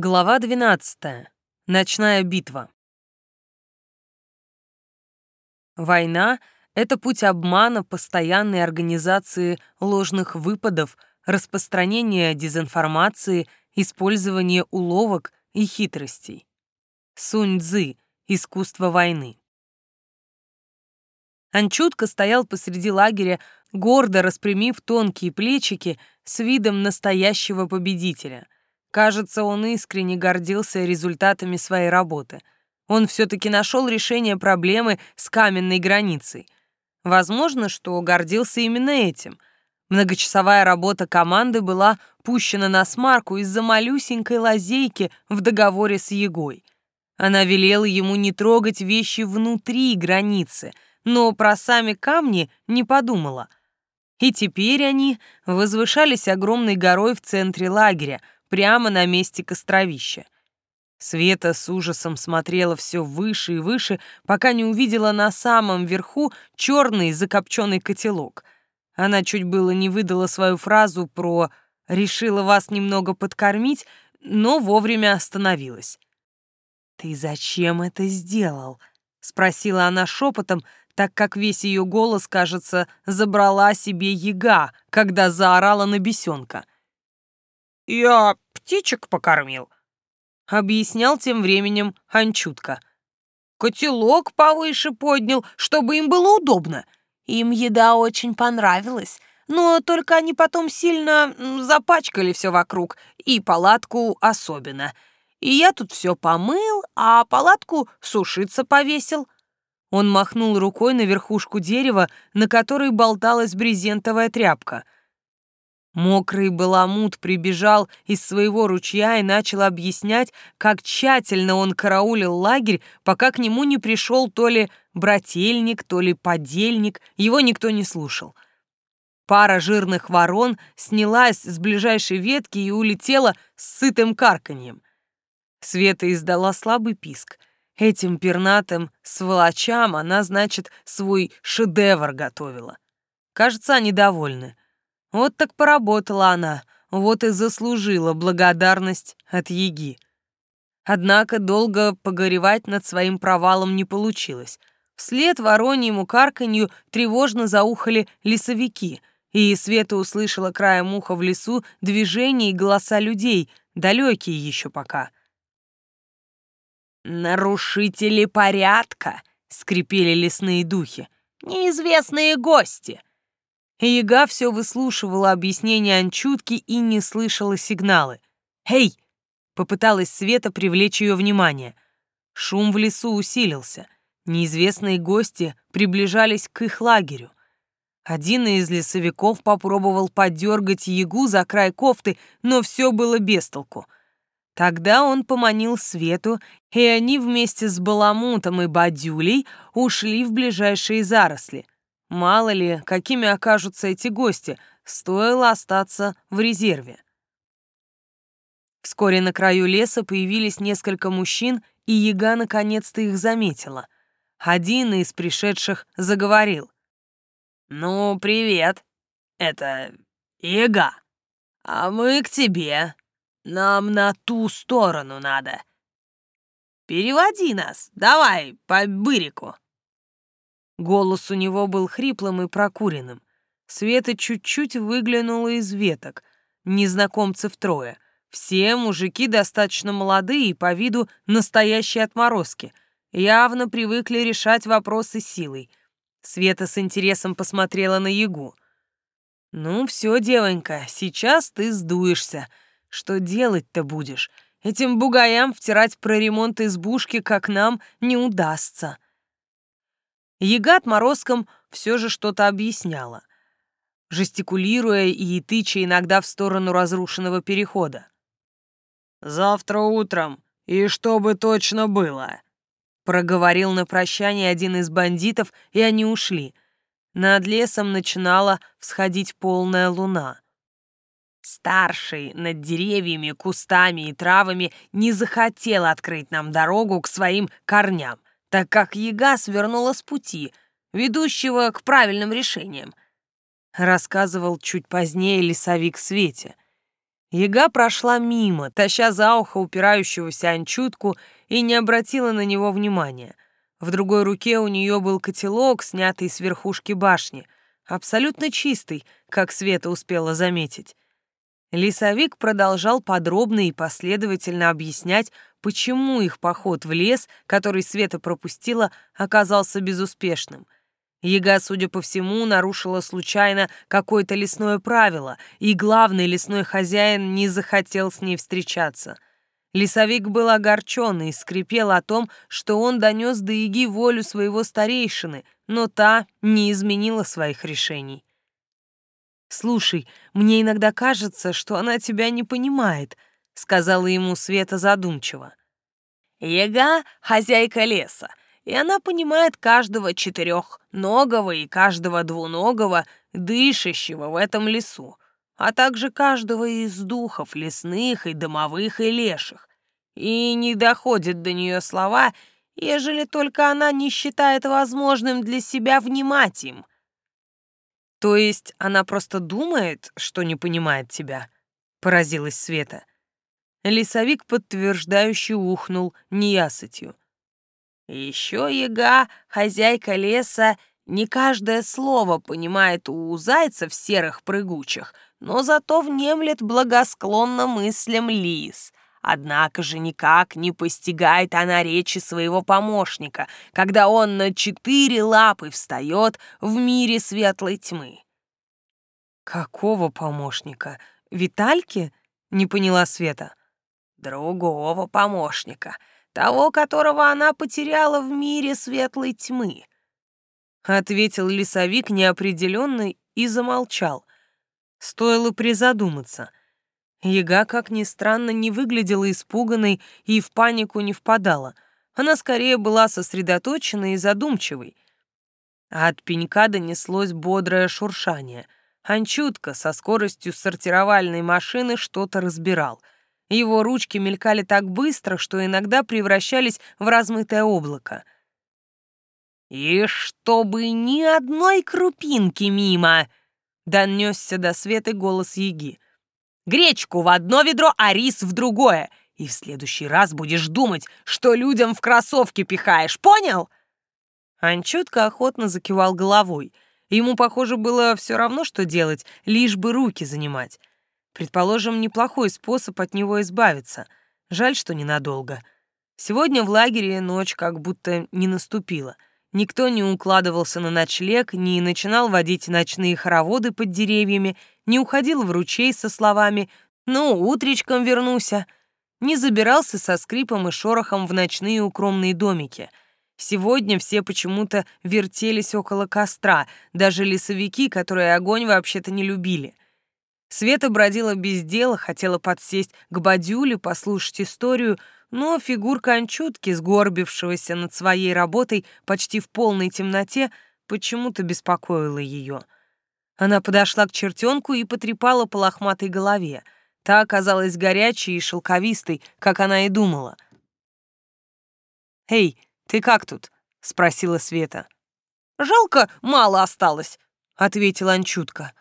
Глава 12. Ночная битва. Война — это путь обмана, постоянной организации ложных выпадов, распространения дезинформации, использования уловок и хитростей. Сунь Цзы. Искусство войны. Анчутка стоял посреди лагеря, гордо распрямив тонкие плечики с видом настоящего победителя — Кажется, он искренне гордился результатами своей работы. Он все-таки нашел решение проблемы с каменной границей. Возможно, что гордился именно этим. Многочасовая работа команды была пущена на смарку из-за малюсенькой лазейки в договоре с Егой. Она велела ему не трогать вещи внутри границы, но про сами камни не подумала. И теперь они возвышались огромной горой в центре лагеря — прямо на месте костровища. Света с ужасом смотрела все выше и выше, пока не увидела на самом верху черный закопченный котелок. Она чуть было не выдала свою фразу про «решила вас немного подкормить», но вовремя остановилась. «Ты зачем это сделал?» — спросила она шепотом, так как весь ее голос, кажется, забрала себе яга, когда заорала на бесенка — «Я птичек покормил», — объяснял тем временем Анчутка. «Котелок повыше поднял, чтобы им было удобно. Им еда очень понравилась, но только они потом сильно запачкали все вокруг, и палатку особенно. И я тут все помыл, а палатку сушиться повесил». Он махнул рукой на верхушку дерева, на которой болталась брезентовая тряпка — Мокрый баламут прибежал из своего ручья и начал объяснять, как тщательно он караулил лагерь, пока к нему не пришел то ли брательник, то ли подельник, его никто не слушал. Пара жирных ворон снялась с ближайшей ветки и улетела с сытым карканьем. Света издала слабый писк. Этим пернатым сволочам она, значит, свой шедевр готовила. Кажется, они довольны. Вот так поработала она, вот и заслужила благодарность от Еги. Однако долго погоревать над своим провалом не получилось. Вслед вороньему карканью тревожно заухали лесовики, и Света услышала краем уха в лесу движения и голоса людей, далекие еще пока. «Нарушители порядка!» — скрипели лесные духи. «Неизвестные гости!» Яга все выслушивала объяснения Анчутки и не слышала сигналы. «Эй!» — попыталась Света привлечь ее внимание. Шум в лесу усилился. Неизвестные гости приближались к их лагерю. Один из лесовиков попробовал подергать Ягу за край кофты, но все было без толку. Тогда он поманил Свету, и они вместе с Баламутом и Бадюлей ушли в ближайшие заросли — Мало ли, какими окажутся эти гости, стоило остаться в резерве. Вскоре на краю леса появились несколько мужчин, и яга наконец-то их заметила. Один из пришедших заговорил. «Ну, привет. Это яга. А мы к тебе. Нам на ту сторону надо. Переводи нас, давай, по бырику». Голос у него был хриплым и прокуренным. Света чуть-чуть выглянула из веток. Незнакомцев трое. Все мужики достаточно молодые и по виду настоящие отморозки. Явно привыкли решать вопросы силой. Света с интересом посмотрела на Ягу. «Ну все, девонька, сейчас ты сдуешься. Что делать-то будешь? Этим бугаям втирать про ремонт избушки, как нам, не удастся». Яга отморозком все же что-то объясняла, жестикулируя и тыча иногда в сторону разрушенного перехода. «Завтра утром, и чтобы точно было», — проговорил на прощание один из бандитов, и они ушли. Над лесом начинала всходить полная луна. Старший над деревьями, кустами и травами не захотел открыть нам дорогу к своим корням, так как яга свернула с пути, ведущего к правильным решениям. Рассказывал чуть позднее лесовик Свете. Яга прошла мимо, таща за ухо упирающегося анчутку и не обратила на него внимания. В другой руке у нее был котелок, снятый с верхушки башни, абсолютно чистый, как Света успела заметить. Лесовик продолжал подробно и последовательно объяснять, почему их поход в лес, который Света пропустила, оказался безуспешным — Яга, судя по всему, нарушила случайно какое-то лесное правило, и главный лесной хозяин не захотел с ней встречаться. Лесовик был огорчен и скрипел о том, что он донес до Яги волю своего старейшины, но та не изменила своих решений. «Слушай, мне иногда кажется, что она тебя не понимает», — сказала ему Света задумчиво. «Яга — хозяйка леса, и она понимает каждого четырехногого и каждого двуногого, дышащего в этом лесу, а также каждого из духов лесных и домовых и леших. И не доходит до нее слова, ежели только она не считает возможным для себя внимать им. То есть она просто думает, что не понимает тебя? Поразилась Света. Лесовик подтверждающе ухнул неясытью. Еще яга, хозяйка леса, не каждое слово понимает у зайцев серых прыгучих, но зато внемлет благосклонно мыслям лис. Однако же никак не постигает она речи своего помощника, когда он на четыре лапы встает в мире светлой тьмы. «Какого помощника? Витальки?» — не поняла Света. «Другого помощника» того, которого она потеряла в мире светлой тьмы. Ответил лесовик неопределенно и замолчал. Стоило призадуматься. Яга, как ни странно, не выглядела испуганной и в панику не впадала. Она скорее была сосредоточенной и задумчивой. От пенька донеслось бодрое шуршание. Анчутка со скоростью сортировальной машины что-то разбирал — его ручки мелькали так быстро, что иногда превращались в размытое облако. «И чтобы ни одной крупинки мимо!» — донесся до Светы голос Яги. «Гречку в одно ведро, а рис в другое, и в следующий раз будешь думать, что людям в кроссовки пихаешь, понял?» Анчутка охотно закивал головой. Ему, похоже, было все равно, что делать, лишь бы руки занимать. Предположим, неплохой способ от него избавиться. Жаль, что ненадолго. Сегодня в лагере ночь как будто не наступила. Никто не укладывался на ночлег, не начинал водить ночные хороводы под деревьями, не уходил в ручей со словами «Ну, утречком вернуся», не забирался со скрипом и шорохом в ночные укромные домики. Сегодня все почему-то вертелись около костра, даже лесовики, которые огонь вообще-то не любили. Света бродила без дела, хотела подсесть к Бадюле, послушать историю, но фигурка Анчутки, сгорбившегося над своей работой почти в полной темноте, почему-то беспокоила ее. Она подошла к чертенку и потрепала по лохматой голове. Та оказалась горячей и шелковистой, как она и думала. «Эй, ты как тут?» — спросила Света. «Жалко, мало осталось», — ответила Анчутка.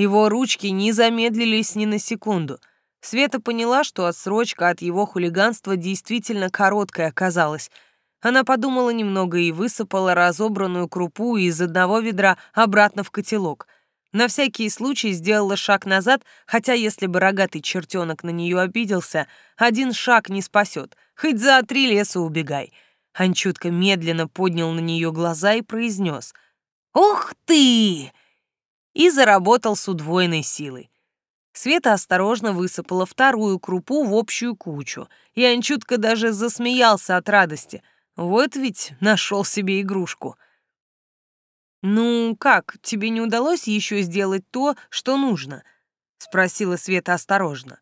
Его ручки не замедлились ни на секунду. Света поняла, что отсрочка от его хулиганства действительно короткой оказалась. Она подумала немного и высыпала разобранную крупу из одного ведра обратно в котелок. На всякий случай сделала шаг назад, хотя если бы рогатый чертенок на нее обиделся, один шаг не спасет, хоть за три леса убегай. Анчутка медленно поднял на нее глаза и произнес «Ух ты!» И заработал с удвоенной силой. Света осторожно высыпала вторую крупу в общую кучу, и Анчутка даже засмеялся от радости. Вот ведь нашел себе игрушку. «Ну как, тебе не удалось еще сделать то, что нужно?» — спросила Света осторожно.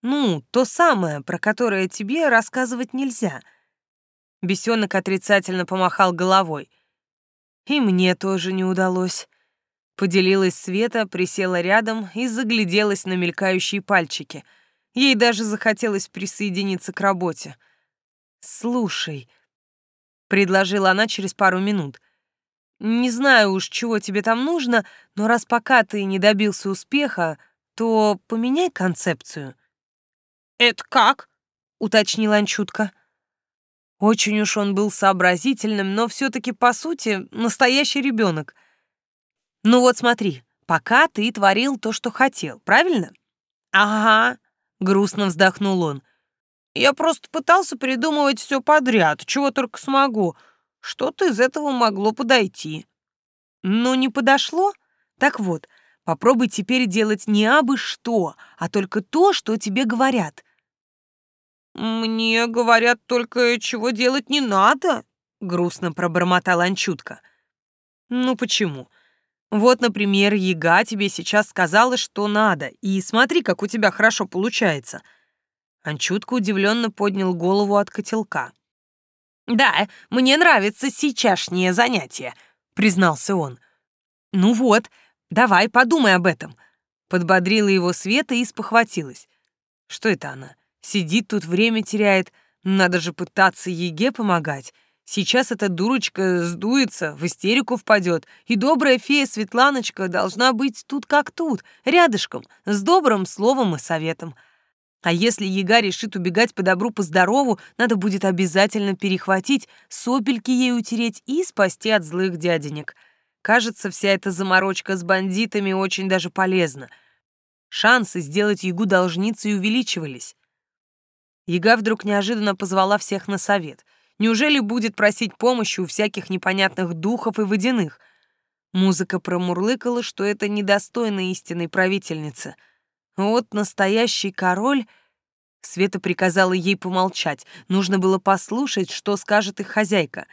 «Ну, то самое, про которое тебе рассказывать нельзя». Бесенок отрицательно помахал головой. «И мне тоже не удалось». Поделилась Света, присела рядом и загляделась на мелькающие пальчики. Ей даже захотелось присоединиться к работе. «Слушай», — предложила она через пару минут, — «не знаю уж, чего тебе там нужно, но раз пока ты не добился успеха, то поменяй концепцию». «Это как?» — уточнила Анчутка. Очень уж он был сообразительным, но все-таки, по сути, настоящий ребенок. Ну вот смотри, пока ты творил то, что хотел, правильно? Ага, грустно вздохнул он. Я просто пытался придумывать все подряд, чего только смогу. Что-то из этого могло подойти. Но не подошло? Так вот, попробуй теперь делать не абы что, а только то, что тебе говорят. Мне говорят только, чего делать не надо, грустно пробормотал Анчутка. Ну почему? Вот, например, Яга тебе сейчас сказала, что надо, и смотри, как у тебя хорошо получается. Анчутка удивленно поднял голову от котелка. «Да, мне нравится сейчасшнее занятие», — признался он. «Ну вот, давай подумай об этом», — подбодрила его Света и спохватилась. «Что это она? Сидит тут, время теряет. Надо же пытаться Еге помогать. Сейчас эта дурочка сдуется, в истерику впадет, и добрая фея Светланочка должна быть тут как тут, рядышком, с добрым словом и советом. А если Ега решит убегать по добру, по здорову, надо будет обязательно перехватить, сопельки ей утереть и спасти от злых дяденек. Кажется, вся эта заморочка с бандитами очень даже полезна. Шансы сделать Ягу должницей увеличивались. Яга вдруг неожиданно позвала всех на совет. Неужели будет просить помощи у всяких непонятных духов и водяных? Музыка промурлыкала, что это недостойно истинной правительницы — вот настоящий король... Света приказала ей помолчать. Нужно было послушать, что скажет их хозяйка.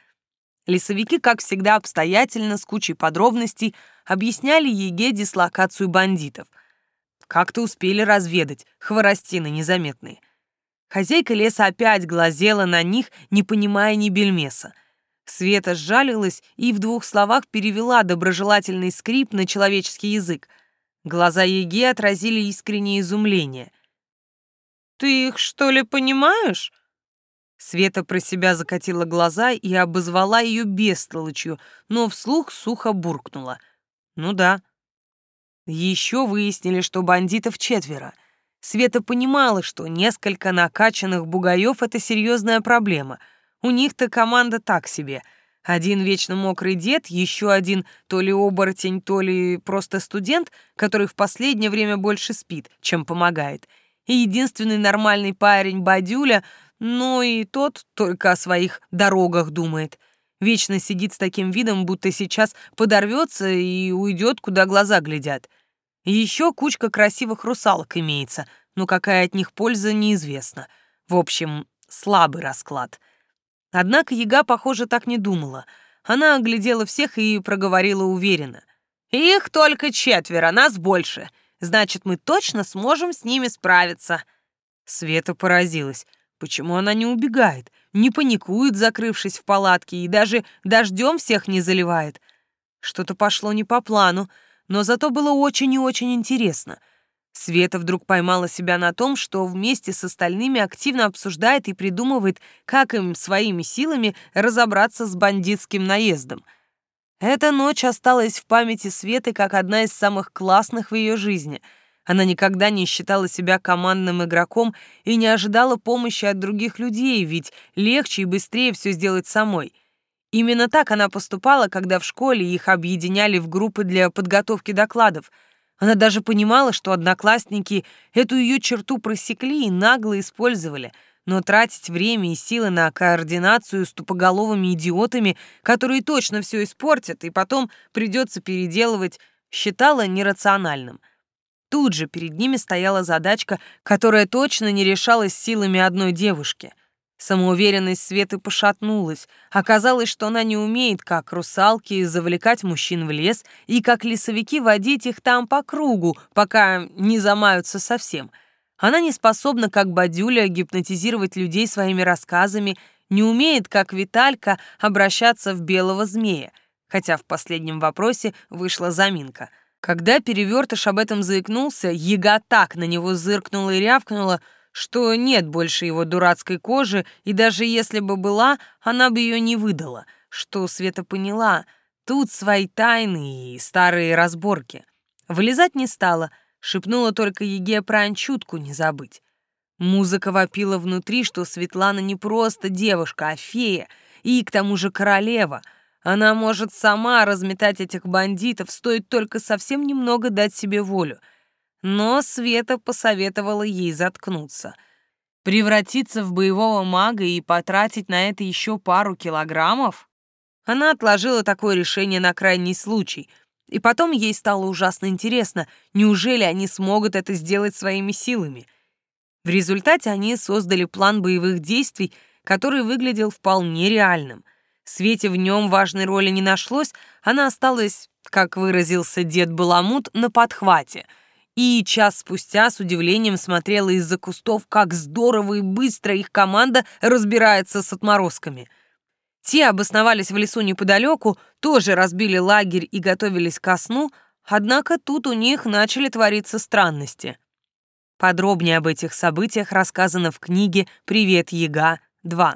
Лесовики, как всегда, обстоятельно, с кучей подробностей, объясняли Еге дислокацию бандитов. Как-то успели разведать, хворостины незаметные. Хозяйка леса опять глазела на них, не понимая ни бельмеса. Света сжалилась и в двух словах перевела доброжелательный скрип на человеческий язык — Глаза Еги отразили искреннее изумление. «Ты их, что ли, понимаешь?» Света про себя закатила глаза и обозвала ее бестолочью, но вслух сухо буркнула. «Ну да». Еще выяснили, что бандитов четверо. Света понимала, что несколько накачанных бугаев — это серьезная проблема. У них-то команда так себе — один вечно мокрый дед, еще один то ли оборотень, то ли просто студент, который в последнее время больше спит, чем помогает. И единственный нормальный парень Бадюля, но и тот только о своих дорогах думает. Вечно сидит с таким видом, будто сейчас подорвется и уйдет, куда глаза глядят. Еще кучка красивых русалок имеется, но какая от них польза, неизвестна. В общем, слабый расклад — Однако Яга, похоже, так не думала. Она оглядела всех и проговорила уверенно. «Их только четверо, нас больше. Значит, мы точно сможем с ними справиться». Света поразилась. Почему она не убегает, не паникует, закрывшись в палатке, и даже дождем всех не заливает? Что-то пошло не по плану, но зато было очень и очень интересно. Света вдруг поймала себя на том, что вместе с остальными активно обсуждает и придумывает, как им своими силами разобраться с бандитским наездом. Эта ночь осталась в памяти Светы как одна из самых классных в ее жизни. Она никогда не считала себя командным игроком и не ожидала помощи от других людей, ведь легче и быстрее все сделать самой. Именно так она поступала, когда в школе их объединяли в группы для подготовки докладов — она даже понимала, что одноклассники эту ее черту просекли и нагло использовали, но тратить время и силы на координацию с тупоголовыми идиотами, которые точно все испортят, и потом придется переделывать, считала нерациональным. Тут же перед ними стояла задачка, которая точно не решалась силами одной девушки. Самоуверенность Светы пошатнулась. Оказалось, что она не умеет, как русалки, завлекать мужчин в лес и как лесовики водить их там по кругу, пока не замаются совсем. Она не способна, как Бадюля, гипнотизировать людей своими рассказами, не умеет, как Виталька, обращаться в белого змея, хотя в последнем вопросе вышла заминка. Когда перевертыш об этом заикнулся, яга так на него зыркнула и рявкнула — что нет больше его дурацкой кожи, и даже если бы была, она бы ее не выдала, что Света поняла, тут свои тайны и старые разборки. Вылезать не стала, Шепнула только Еге про Анчутку не забыть. Музыка вопила внутри, что Светлана не просто девушка, а фея, и к тому же королева. Она может сама разметать этих бандитов, стоит только совсем немного дать себе волю. Но Света посоветовала ей заткнуться. Превратиться в боевого мага и потратить на это еще пару килограммов? Она отложила такое решение на крайний случай. И потом ей стало ужасно интересно, неужели они смогут это сделать своими силами — в результате они создали план боевых действий, который выглядел вполне реальным. Свете в нем важной роли не нашлось, она осталась, как выразился дед Баламут, на подхвате. И час спустя с удивлением смотрела из-за кустов, как здорово и быстро их команда разбирается с отморозками. Те обосновались в лесу неподалеку, тоже разбили лагерь и готовились ко сну, однако тут у них начали твориться странности. Подробнее об этих событиях рассказано в книге «Привет, Яга 2».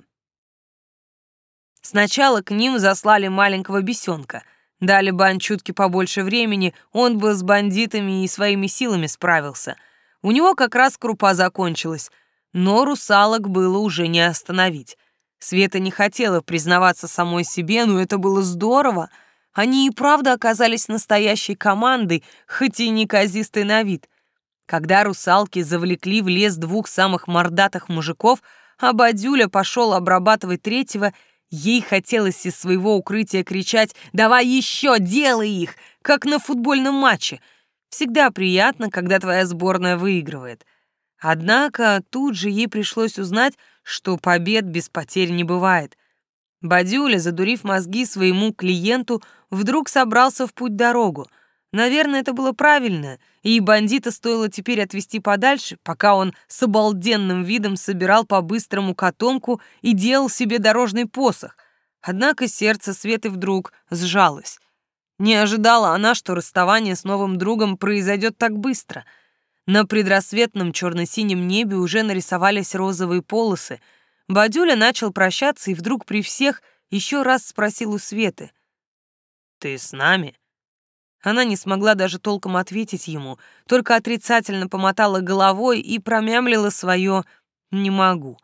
Сначала к ним заслали маленького бесенка. Дали Банчутке побольше времени, он бы с бандитами и своими силами справился. У него как раз крупа закончилась, но русалок было уже не остановить. Света не хотела признаваться самой себе, но это было здорово. Они и правда оказались настоящей командой, хоть и неказистой на вид. Когда русалки завлекли в лес двух самых мордатых мужиков, а Бадюля пошел обрабатывать третьего, ей хотелось из своего укрытия кричать «Давай еще, делай их!» как на футбольном матче. Всегда приятно, когда твоя сборная выигрывает. Однако тут же ей пришлось узнать, что побед без потерь не бывает. Бадюля, задурив мозги своему клиенту, вдруг собрался в путь-дорогу — Наверное, это было правильно, и бандита стоило теперь отвести подальше, пока он с обалденным видом собирал по-быстрому котомку и делал себе дорожный посох. Однако сердце Светы вдруг сжалось. Не ожидала она, что расставание с новым другом произойдет так быстро. На предрассветном черно-синем небе уже нарисовались розовые полосы. Бадюля начал прощаться и вдруг при всех еще раз спросил у Светы. «Ты с нами?» Она не смогла даже толком ответить ему, только отрицательно помотала головой и промямлила свое «не могу».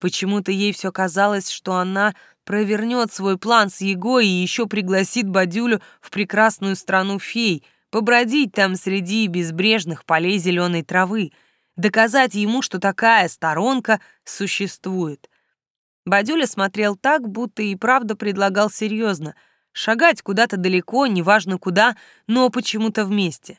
Почему-то ей все казалось, что она провернет свой план с Его и еще пригласит Бадюлю в прекрасную страну фей, побродить там среди безбрежных полей зеленой травы, доказать ему, что такая сторонка существует. Бадюля смотрел так, будто и правда предлагал серьезно — Шагать куда-то далеко, неважно куда, но почему-то вместе.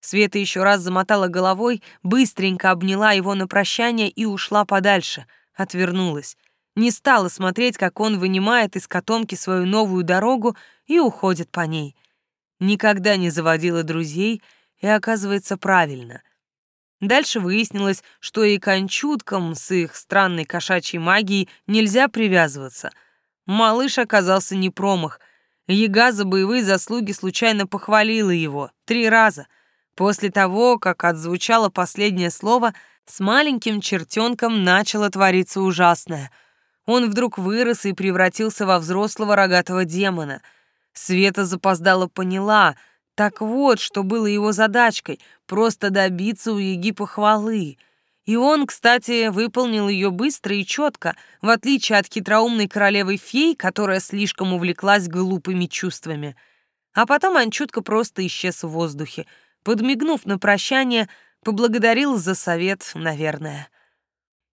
Света еще раз замотала головой, быстренько обняла его на прощание и ушла подальше, отвернулась. Не стала смотреть, как он вынимает из котомки свою новую дорогу и уходит по ней. Никогда не заводила друзей, и оказывается правильно. Дальше выяснилось, что и кончуткам с их странной кошачьей магией нельзя привязываться. Малыш оказался не промах, Яга за боевые заслуги случайно похвалила его три раза. После того, как отзвучало последнее слово, с маленьким чертенком начало твориться ужасное. Он вдруг вырос и превратился во взрослого рогатого демона. Света запоздала поняла, так вот, что было его задачкой — просто добиться у Яги похвалы — и он, кстати, выполнил ее быстро и четко, в отличие от хитроумной королевы фей, которая слишком увлеклась глупыми чувствами. А потом Анчутка просто исчез в воздухе. Подмигнув на прощание, поблагодарил за совет, наверное.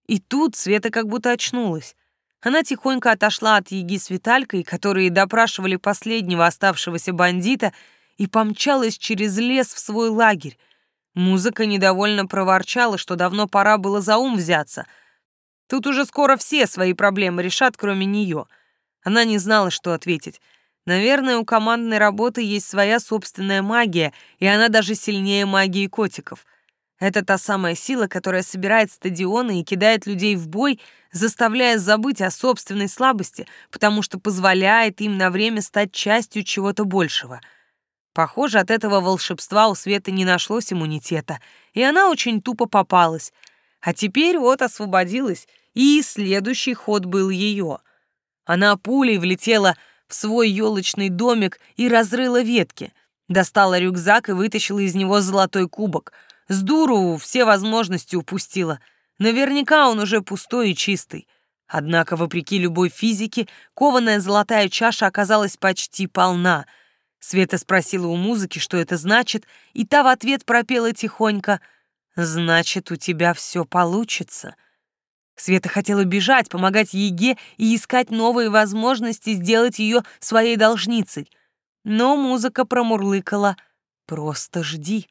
И тут Света как будто очнулась. Она тихонько отошла от Еги с Виталькой, которые допрашивали последнего оставшегося бандита, и помчалась через лес в свой лагерь. Музыка недовольно проворчала, что давно пора было за ум взяться. Тут уже скоро все свои проблемы решат, кроме нее. Она не знала, что ответить. Наверное, у командной работы есть своя собственная магия, и она даже сильнее магии котиков. Это та самая сила, которая собирает стадионы и кидает людей в бой, заставляя забыть о собственной слабости, потому что позволяет им на время стать частью чего-то большего — Похоже, от этого волшебства у Светы не нашлось иммунитета, и она очень тупо попалась. А теперь вот освободилась, и следующий ход был ее. Она пулей влетела в свой елочный домик и разрыла ветки. Достала рюкзак и вытащила из него золотой кубок. С дуру все возможности упустила. Наверняка он уже пустой и чистый. Однако, вопреки любой физике, кованая золотая чаша оказалась почти полна. Света спросила у музыки, что это значит, и та в ответ пропела тихонько «Значит, у тебя все получится». Света хотела бежать, помогать Еге и искать новые возможности сделать ее своей должницей. Но музыка промурлыкала «Просто жди».